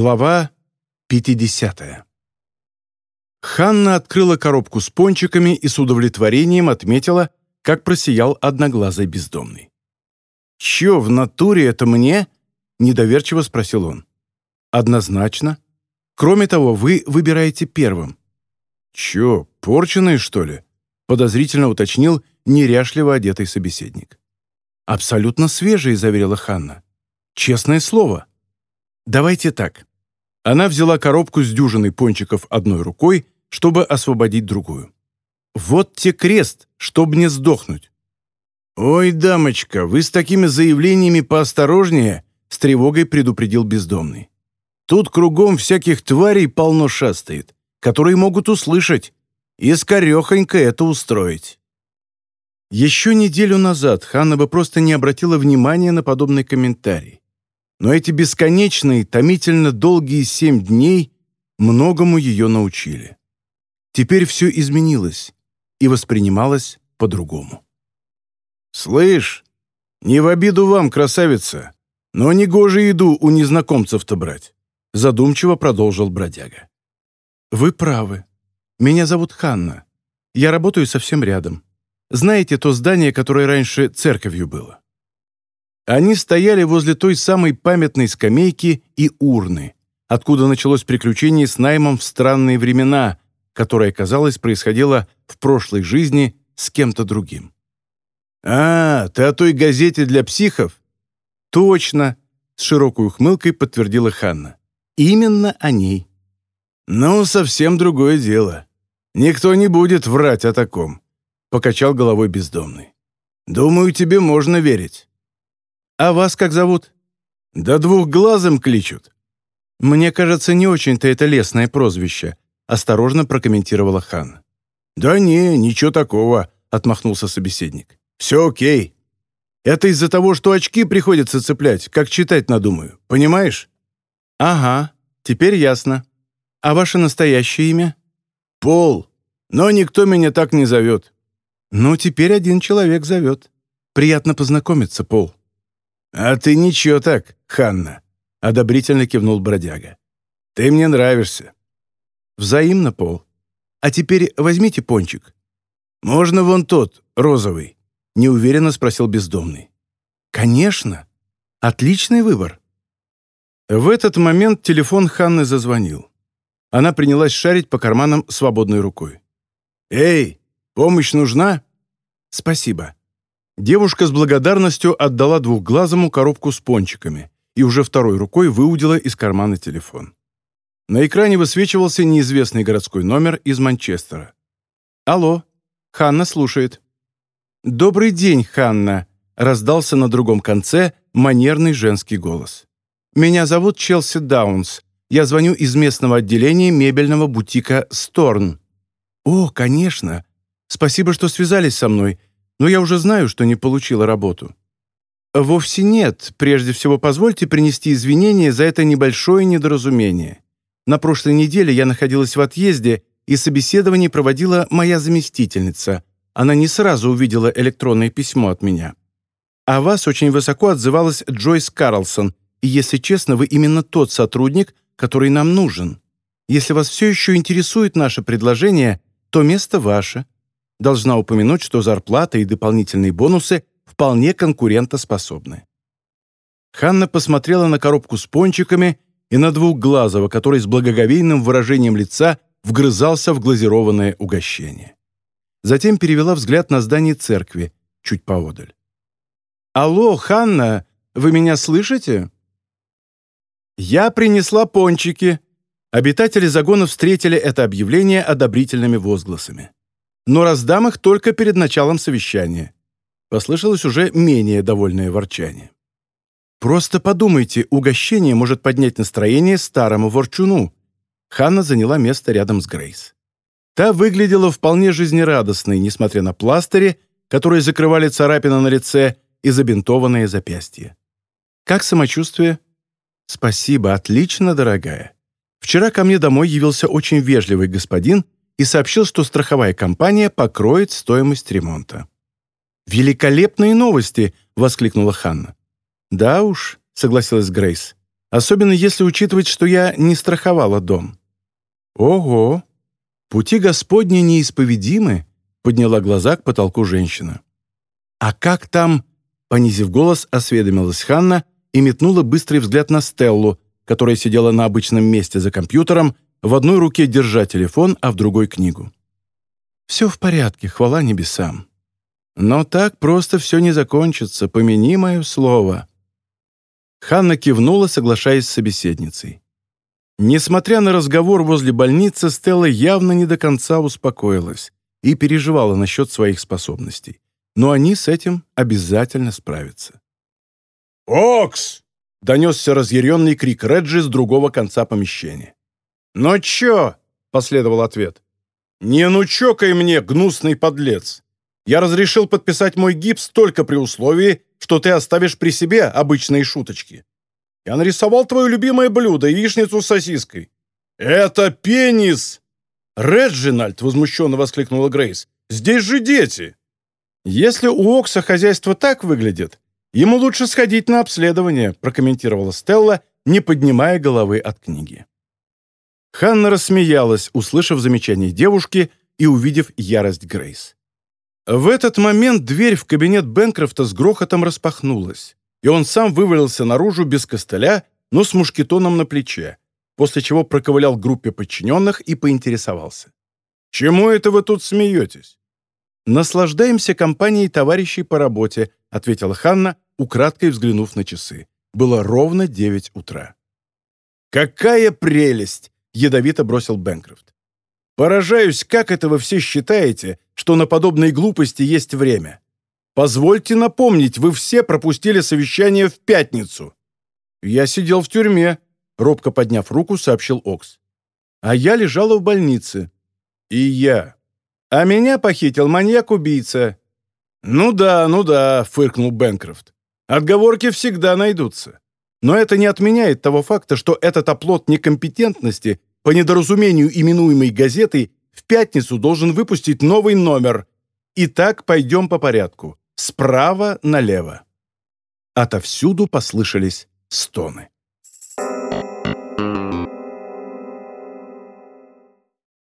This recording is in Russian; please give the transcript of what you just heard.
Глава 50 Ханна открыла коробку с пончиками и с удовлетворением отметила, как просиял одноглазый бездомный. «Чё, в натуре это мне?» — недоверчиво спросил он. «Однозначно. Кроме того, вы выбираете первым». «Чё, порченые, что ли?» — подозрительно уточнил неряшливо одетый собеседник. «Абсолютно свежие», — заверила Ханна. «Честное слово». «Давайте так». Она взяла коробку с дюжиной пончиков одной рукой, чтобы освободить другую. «Вот те крест, чтоб не сдохнуть». «Ой, дамочка, вы с такими заявлениями поосторожнее», с тревогой предупредил бездомный. «Тут кругом всяких тварей полно шастает, которые могут услышать, и скорехонько это устроить». Еще неделю назад Ханна бы просто не обратила внимания на подобный комментарий. Но эти бесконечные, томительно долгие семь дней многому ее научили. Теперь все изменилось и воспринималось по-другому. «Слышь, не в обиду вам, красавица, но не гоже еду у незнакомцев-то брать», задумчиво продолжил бродяга. «Вы правы. Меня зовут Ханна. Я работаю совсем рядом. Знаете то здание, которое раньше церковью было?» Они стояли возле той самой памятной скамейки и урны, откуда началось приключение с наймом в странные времена, которое, казалось, происходило в прошлой жизни с кем-то другим. «А, ты о той газете для психов?» «Точно!» — с широкой ухмылкой подтвердила Ханна. «Именно о ней». «Ну, совсем другое дело. Никто не будет врать о таком покачал головой бездомный. «Думаю, тебе можно верить». «А вас как зовут?» «Да двухглазым кличут». «Мне кажется, не очень-то это лесное прозвище», осторожно прокомментировала Хан. «Да не, ничего такого», — отмахнулся собеседник. «Все окей. Это из-за того, что очки приходится цеплять, как читать надумаю, понимаешь?» «Ага, теперь ясно. А ваше настоящее имя?» «Пол. Но никто меня так не зовет. «Ну, теперь один человек зовет. Приятно познакомиться, Пол». «А ты ничего так, Ханна», — одобрительно кивнул бродяга. «Ты мне нравишься». «Взаимно, Пол. А теперь возьмите пончик». «Можно вон тот, розовый?» — неуверенно спросил бездомный. «Конечно. Отличный выбор». В этот момент телефон Ханны зазвонил. Она принялась шарить по карманам свободной рукой. «Эй, Помощь нужна?» «Спасибо». Девушка с благодарностью отдала двухглазому коробку с пончиками и уже второй рукой выудила из кармана телефон. На экране высвечивался неизвестный городской номер из Манчестера. «Алло, Ханна слушает». «Добрый день, Ханна», — раздался на другом конце манерный женский голос. «Меня зовут Челси Даунс. Я звоню из местного отделения мебельного бутика «Сторн». «О, конечно. Спасибо, что связались со мной, но я уже знаю, что не получила работу». «Вовсе нет. Прежде всего, позвольте принести извинения за это небольшое недоразумение. На прошлой неделе я находилась в отъезде, и собеседование проводила моя заместительница. Она не сразу увидела электронное письмо от меня. О вас очень высоко отзывалась Джойс Карлсон, и, если честно, вы именно тот сотрудник, который нам нужен. Если вас все еще интересует наше предложение, то место ваше. Должна упомянуть, что зарплата и дополнительные бонусы вполне конкурентоспособны. Ханна посмотрела на коробку с пончиками и на двухглазого, который с благоговейным выражением лица вгрызался в глазированное угощение. Затем перевела взгляд на здание церкви, чуть поодаль. «Алло, Ханна, вы меня слышите?» «Я принесла пончики». Обитатели загона встретили это объявление одобрительными возгласами но раздам их только перед началом совещания». Послышалось уже менее довольное ворчание. «Просто подумайте, угощение может поднять настроение старому ворчуну». Ханна заняла место рядом с Грейс. Та выглядела вполне жизнерадостной, несмотря на пластыри, которые закрывали царапины на лице и забинтованное запястье. «Как самочувствие?» «Спасибо, отлично, дорогая. Вчера ко мне домой явился очень вежливый господин и сообщил, что страховая компания покроет стоимость ремонта. «Великолепные новости!» — воскликнула Ханна. «Да уж», — согласилась Грейс. Особенно если учитывать, что я не страховала дом». «Ого! Пути Господни неисповедимы», — подняла глаза к потолку женщина. «А как там?» — понизив голос, осведомилась Ханна и метнула быстрый взгляд на Стеллу, которая сидела на обычном месте за компьютером, в одной руке держа телефон, а в другой — книгу. «Все в порядке, хвала небесам. Но так просто все не закончится, помяни мое слово». Ханна кивнула, соглашаясь с собеседницей. Несмотря на разговор возле больницы, Стелла явно не до конца успокоилась и переживала насчет своих способностей. Но они с этим обязательно справятся. «Окс!» — донесся разъяренный крик Реджи с другого конца помещения. «Ну чё?» — последовал ответ. «Не ну чокай мне, гнусный подлец! Я разрешил подписать мой гипс только при условии, что ты оставишь при себе обычные шуточки. Я нарисовал твое любимое блюдо, яичницу с сосиской. Это пенис!» «Реджинальд!» — возмущенно воскликнула Грейс. «Здесь же дети!» «Если у Окса хозяйство так выглядит, ему лучше сходить на обследование», — прокомментировала Стелла, не поднимая головы от книги. Ханна рассмеялась, услышав замечание девушки и увидев ярость Грейс. В этот момент дверь в кабинет Бенкрофта с грохотом распахнулась, и он сам вывалился наружу без костыля, но с мушкетоном на плече, после чего проковылял группе подчиненных и поинтересовался. «Чему это вы тут смеетесь?» «Наслаждаемся компанией товарищей по работе», ответила Ханна, украдкой взглянув на часы. Было ровно девять утра. «Какая прелесть!» — ядовито бросил Бэнкрофт. «Поражаюсь, как это вы все считаете, что на подобные глупости есть время. Позвольте напомнить, вы все пропустили совещание в пятницу». «Я сидел в тюрьме», — робко подняв руку, сообщил Окс. «А я лежала в больнице». «И я». «А меня похитил маньяк-убийца». «Ну да, ну да», — фыркнул Бэнкрофт. «Отговорки всегда найдутся. Но это не отменяет того факта, что этот оплот некомпетентности, по недоразумению именуемой газетой, в пятницу должен выпустить новый номер. Итак, пойдем по порядку. Справа налево. Отовсюду послышались стоны.